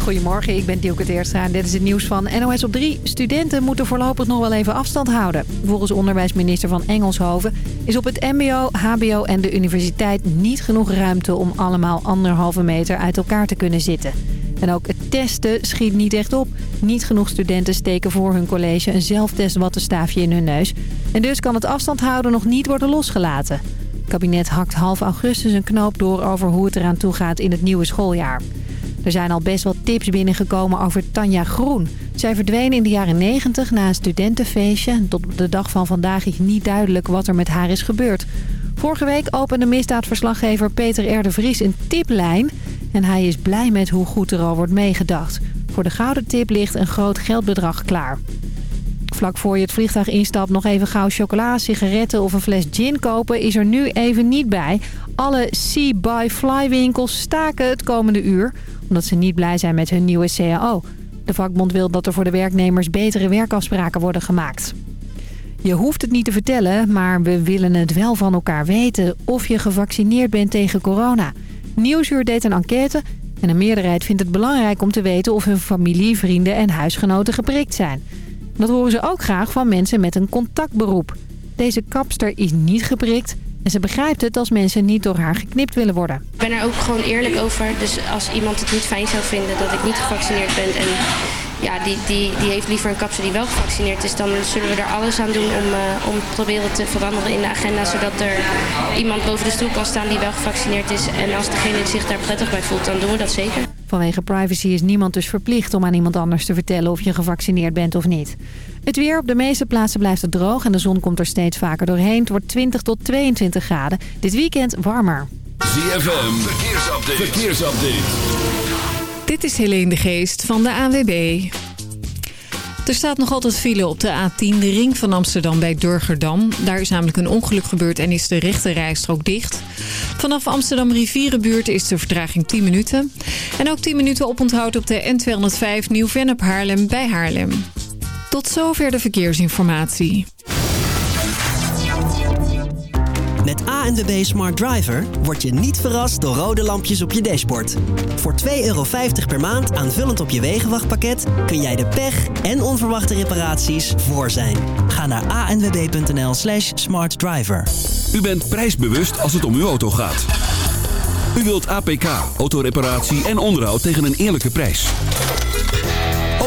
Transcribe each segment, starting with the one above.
Goedemorgen, ik ben Dielke Teerstra en dit is het nieuws van NOS op 3. Studenten moeten voorlopig nog wel even afstand houden. Volgens onderwijsminister van Engelshoven is op het mbo, hbo en de universiteit niet genoeg ruimte... om allemaal anderhalve meter uit elkaar te kunnen zitten. En ook het testen schiet niet echt op. Niet genoeg studenten steken voor hun college een zelftestwattenstaafje in hun neus. En dus kan het afstand houden nog niet worden losgelaten. Het kabinet hakt half augustus een knoop door over hoe het eraan toe gaat in het nieuwe schooljaar. Er zijn al best wel tips binnengekomen over Tanja Groen. Zij verdween in de jaren 90 na een studentenfeestje. Tot de dag van vandaag is niet duidelijk wat er met haar is gebeurd. Vorige week opende misdaadverslaggever Peter R. Vries een tiplijn. En hij is blij met hoe goed er al wordt meegedacht. Voor de gouden tip ligt een groot geldbedrag klaar. Vlak voor je het vliegtuig instapt nog even gauw chocola, sigaretten of een fles gin kopen is er nu even niet bij. Alle Sea by Fly winkels staken het komende uur omdat ze niet blij zijn met hun nieuwe CAO. De vakbond wil dat er voor de werknemers betere werkafspraken worden gemaakt. Je hoeft het niet te vertellen, maar we willen het wel van elkaar weten of je gevaccineerd bent tegen corona. Nieuwsuur deed een enquête en een meerderheid vindt het belangrijk om te weten of hun familie, vrienden en huisgenoten geprikt zijn. Dat horen ze ook graag van mensen met een contactberoep. Deze kapster is niet geprikt en ze begrijpt het als mensen niet door haar geknipt willen worden. Ik ben er ook gewoon eerlijk over. Dus als iemand het niet fijn zou vinden dat ik niet gevaccineerd ben... en ja, die, die, die heeft liever een kapsel die wel gevaccineerd is... dan zullen we er alles aan doen om, uh, om proberen te veranderen in de agenda... zodat er iemand boven de stoel kan staan die wel gevaccineerd is. En als degene zich daar prettig bij voelt, dan doen we dat zeker. Vanwege privacy is niemand dus verplicht om aan iemand anders te vertellen of je gevaccineerd bent of niet. Het weer op de meeste plaatsen blijft het droog en de zon komt er steeds vaker doorheen. Het wordt 20 tot 22 graden. Dit weekend warmer. ZFM, verkeersupdate. verkeersupdate. Dit is Helene de Geest van de AWB. Er staat nog altijd file op de A10, de ring van Amsterdam bij Durgerdam. Daar is namelijk een ongeluk gebeurd en is de rechte rijstrook dicht. Vanaf Amsterdam Rivierenbuurt is de vertraging 10 minuten. En ook 10 minuten oponthoud op de N205 Nieuw-Vennep Haarlem bij Haarlem. Tot zover de verkeersinformatie. Met ANWB Smart Driver word je niet verrast door rode lampjes op je dashboard. Voor 2,50 euro per maand aanvullend op je wegenwachtpakket... kun jij de pech en onverwachte reparaties voor zijn. Ga naar anwb.nl slash smartdriver. U bent prijsbewust als het om uw auto gaat. U wilt APK, autoreparatie en onderhoud tegen een eerlijke prijs.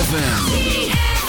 ZFM.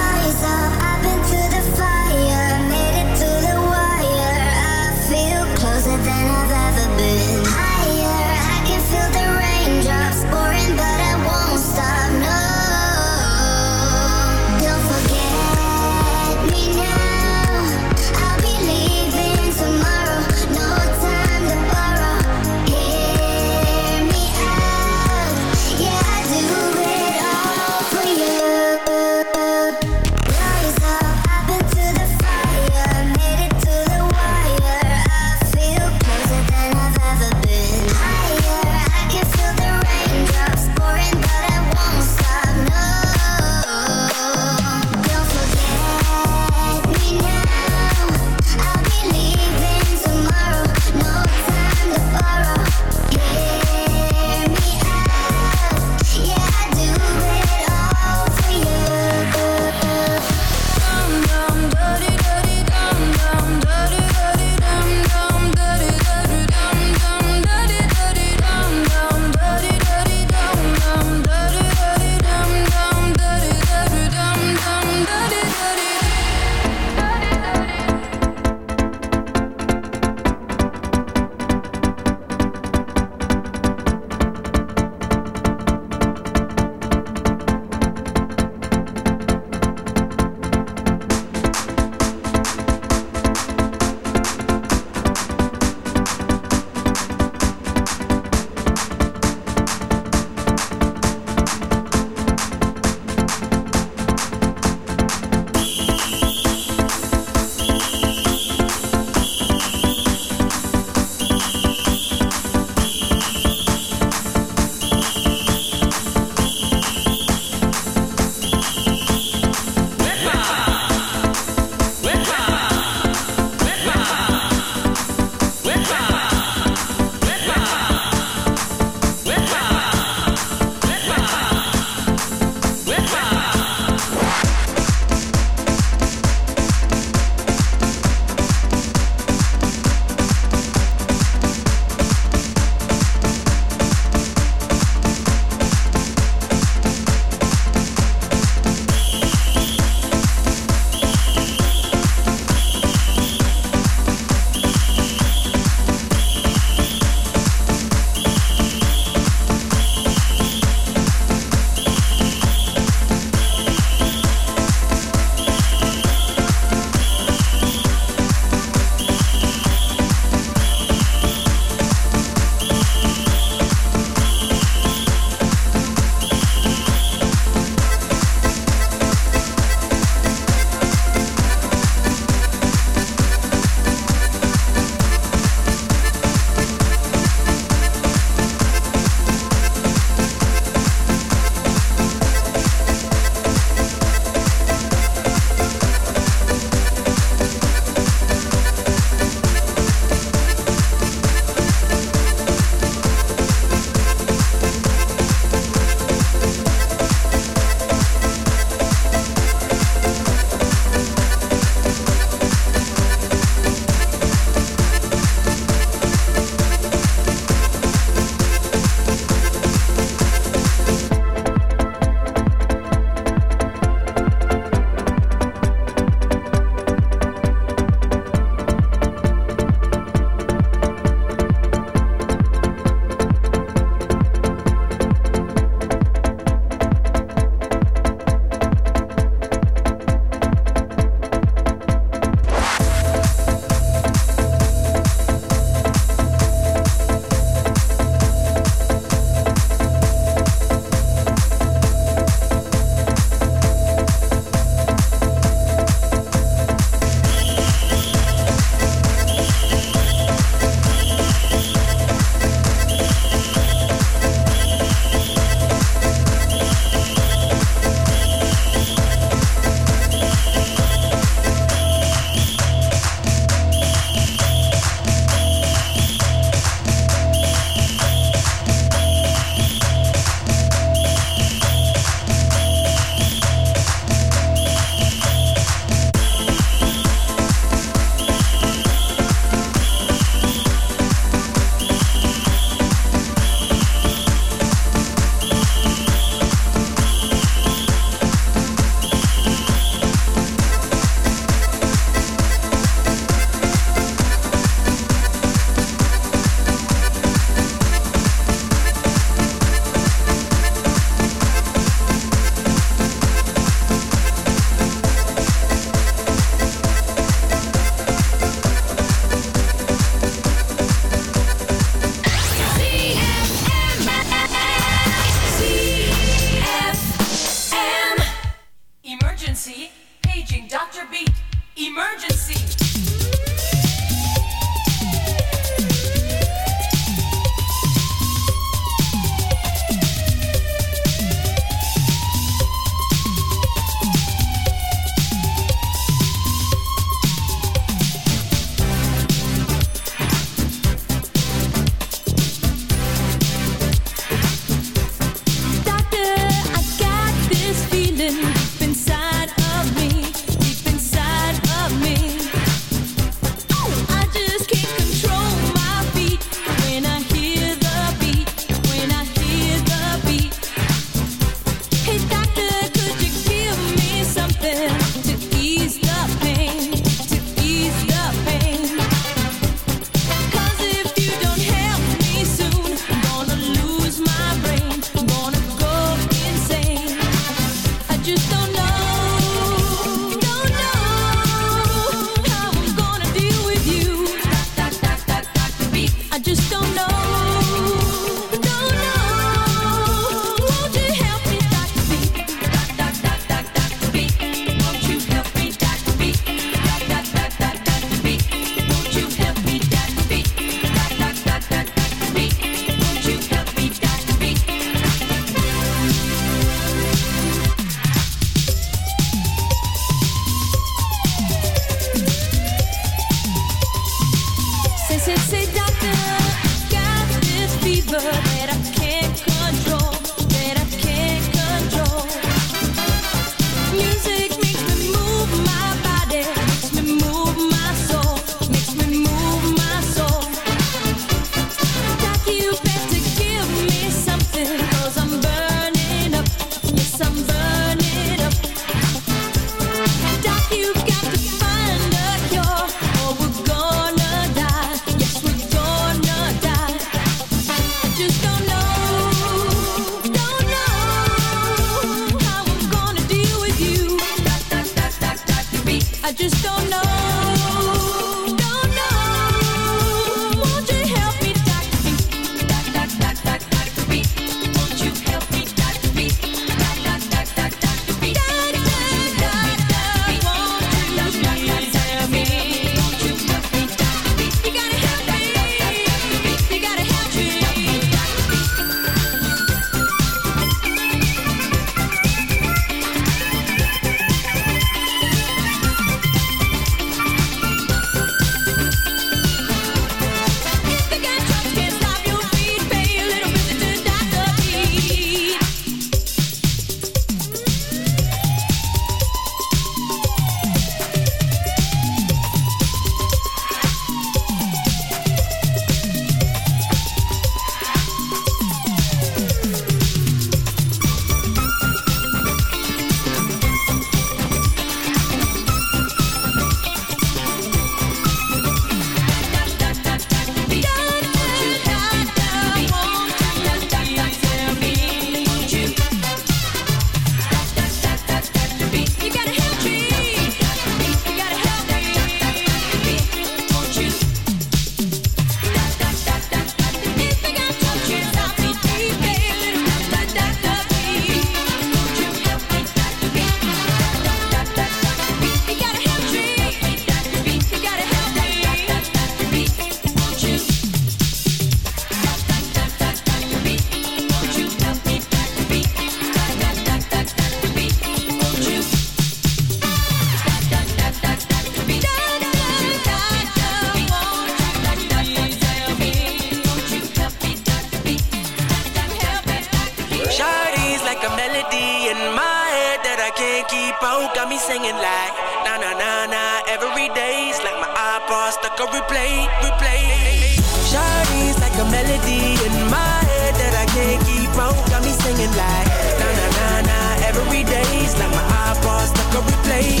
My stuck on replay, replay. Shawty's like a melody in my head that I can't keep out. Got me singing like na na na na every day's like my iPod stuck on replay.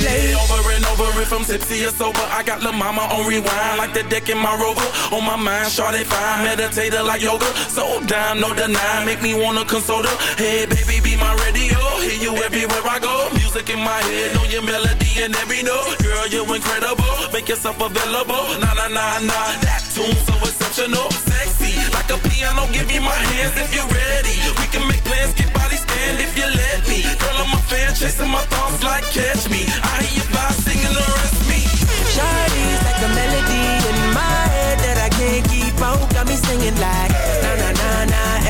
Play over and over if I'm tipsy or sober. I got La Mama on rewind like the deck in my rover. On my mind, shawty fine, meditator like yoga. So down, no deny, make me wanna console her. Hey, baby, be my radio. Hear you everywhere I go. Music in my head, know your melody and every note. Girl, you're incredible. Make yourself available. Nah, nah, nah, nah. That tune so exceptional, sexy like a piano. Give me my hands if you're ready. We can make plans, get bodies. hand if you let me. Girl, I'm a fan, chasing my thoughts like catch me. I hear you by singing the rest me. Shawty's like a melody in my head that I can't keep out. Got me singing like na na na na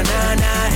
na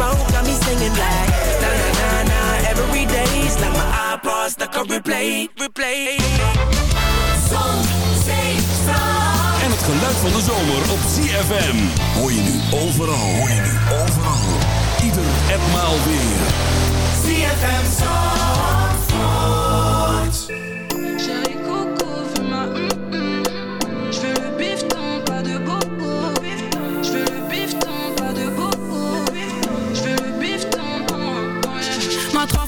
Out Got me singing like na na na na every day's like my iPod stuck on replay, replay Zon, zee, strand. En het geluid van de zomer op ZFM. Hoor je nu overal. Hoor je nu overal. Ieder en maal weer. ZFM Zandvoort.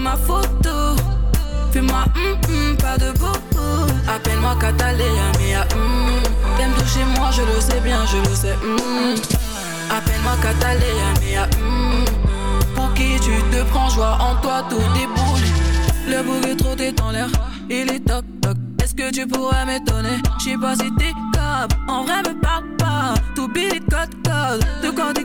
Ma photo. Fais-moi hum hum, pas de bobo. Appelle-moi Catalina, mia hum. T'aimes toucher moi, je le sais bien, je le sais. hum. Appelle-moi Catalina, mia hum. Pour qui tu te prends, joie en toi, tout déboule. Le bouc est trop dans l'air, il est toc toc. Est-ce que tu pourrais m'étonner? J'sais pas si t'es capable, en vrai me parle pas. Tout billet code code, de quoi t'es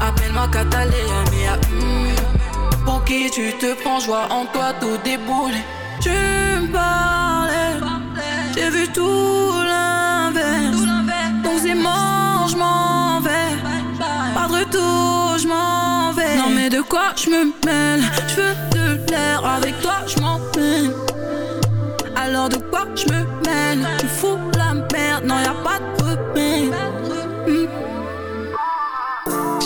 Appelle-moi Catalina, mia. Pour qui tu te prends, joie en toi, tout déboule. Tu me parlais, j'ai vu tout l'inverse. Donc c'est mort, je m'en vais. Pas de retour, je m'en vais. Non mais de quoi je me mêle? Je veux de l'air, avec toi je m'en peine. Alors de quoi je me mêle? Tu fous la merde, non y a pas de remède.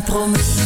promis.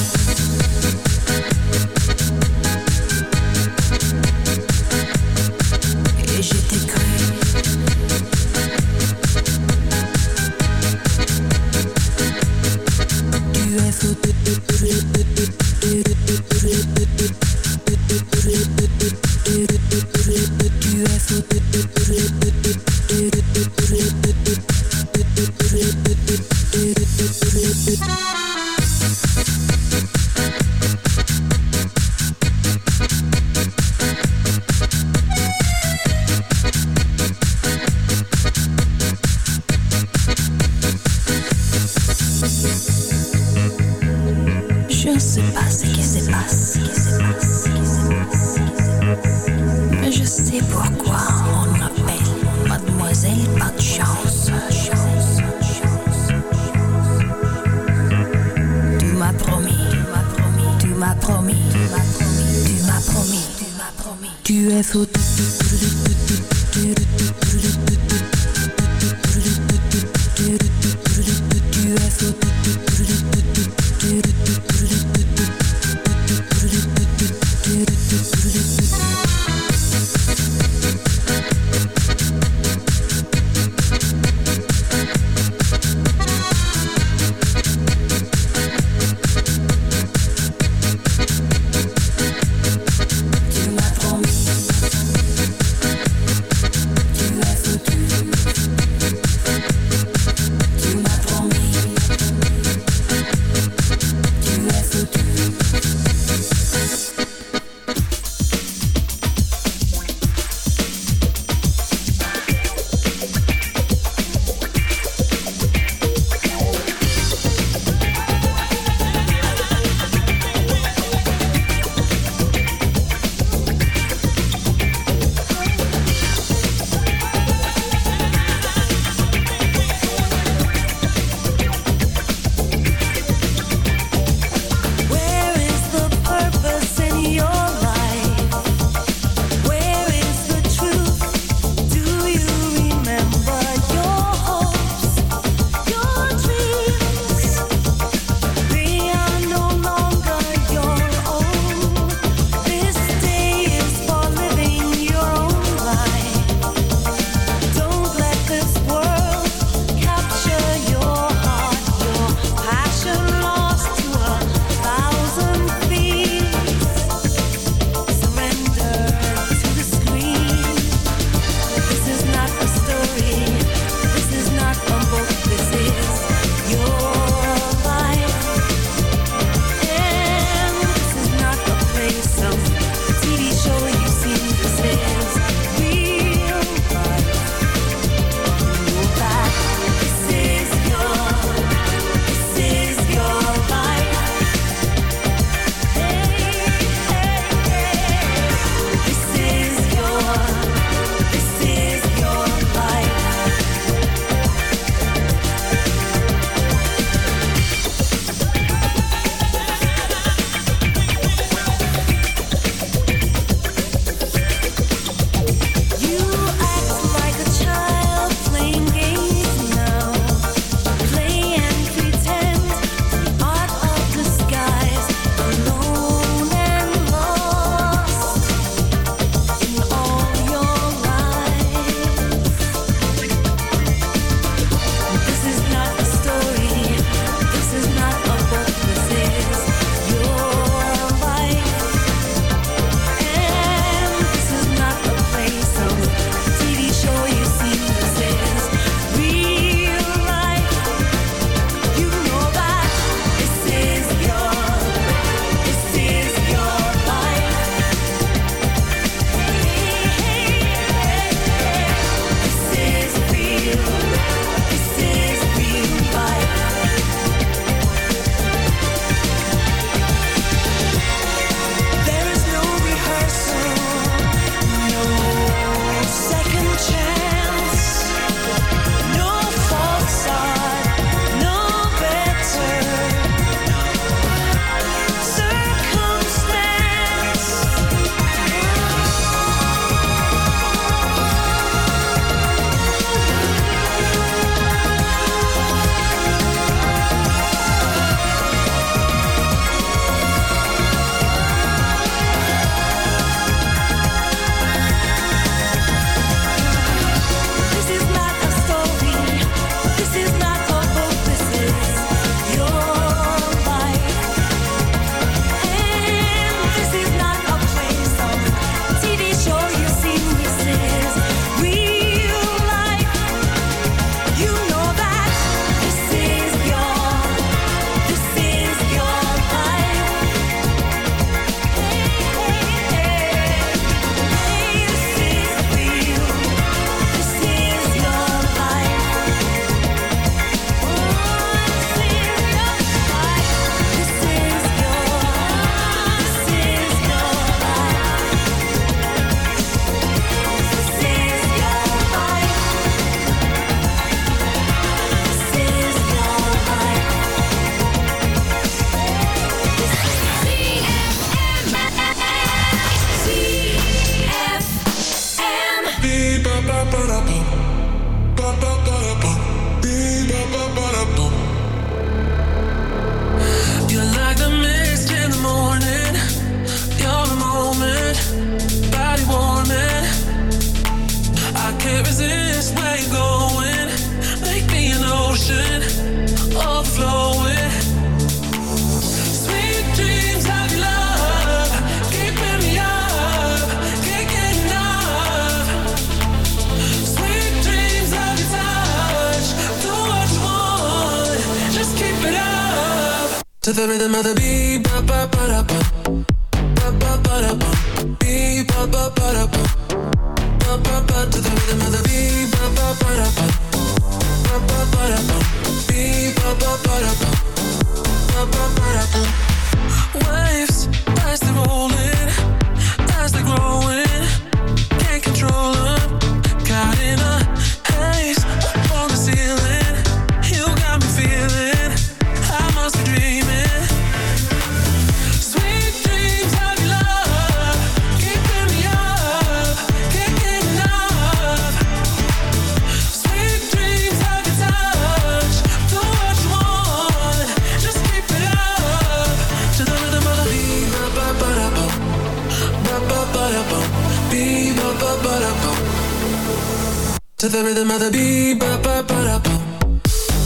rhythm of the beat, ba ba ba da ba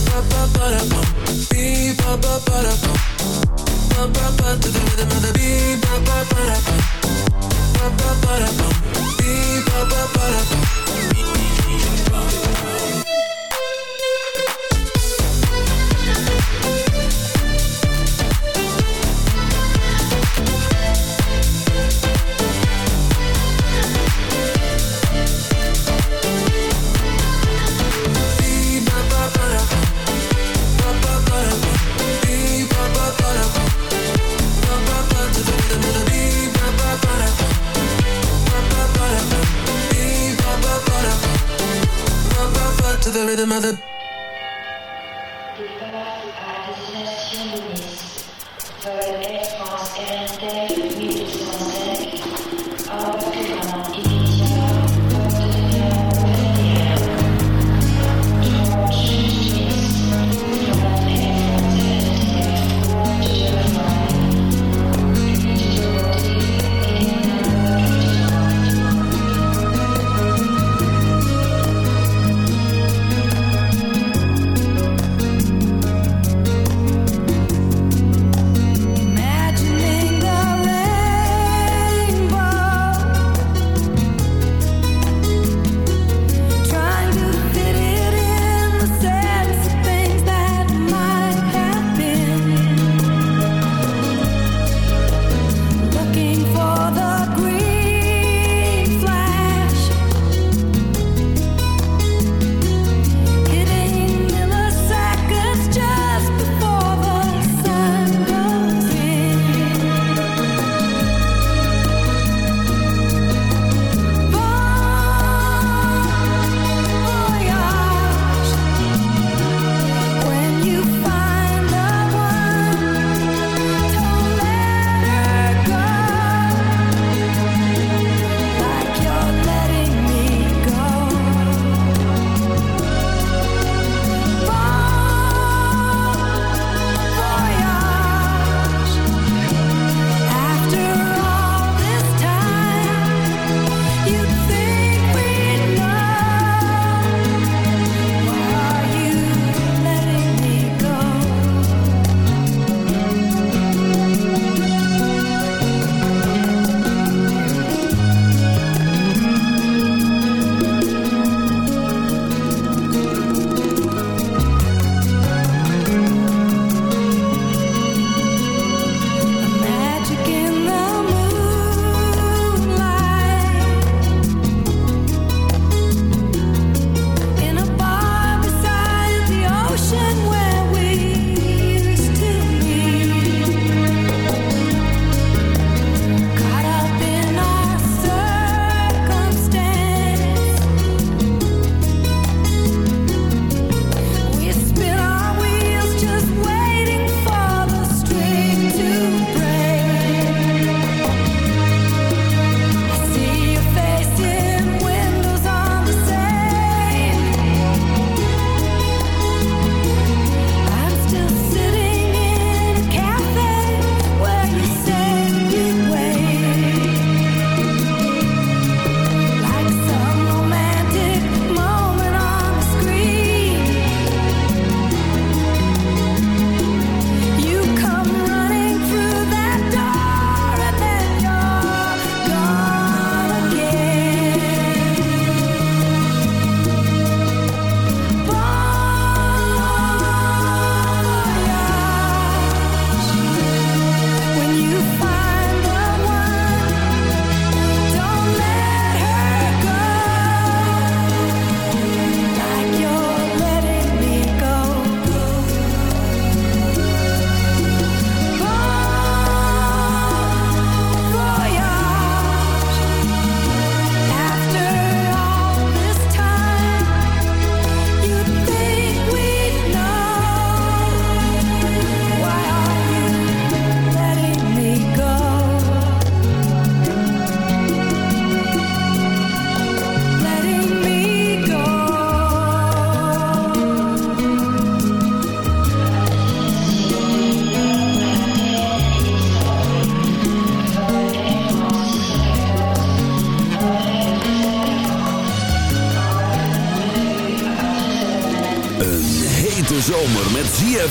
ba ba ba ba ba ba ba ba the rhythm of the beat, ba ba ba ba ba ba ba ba ba.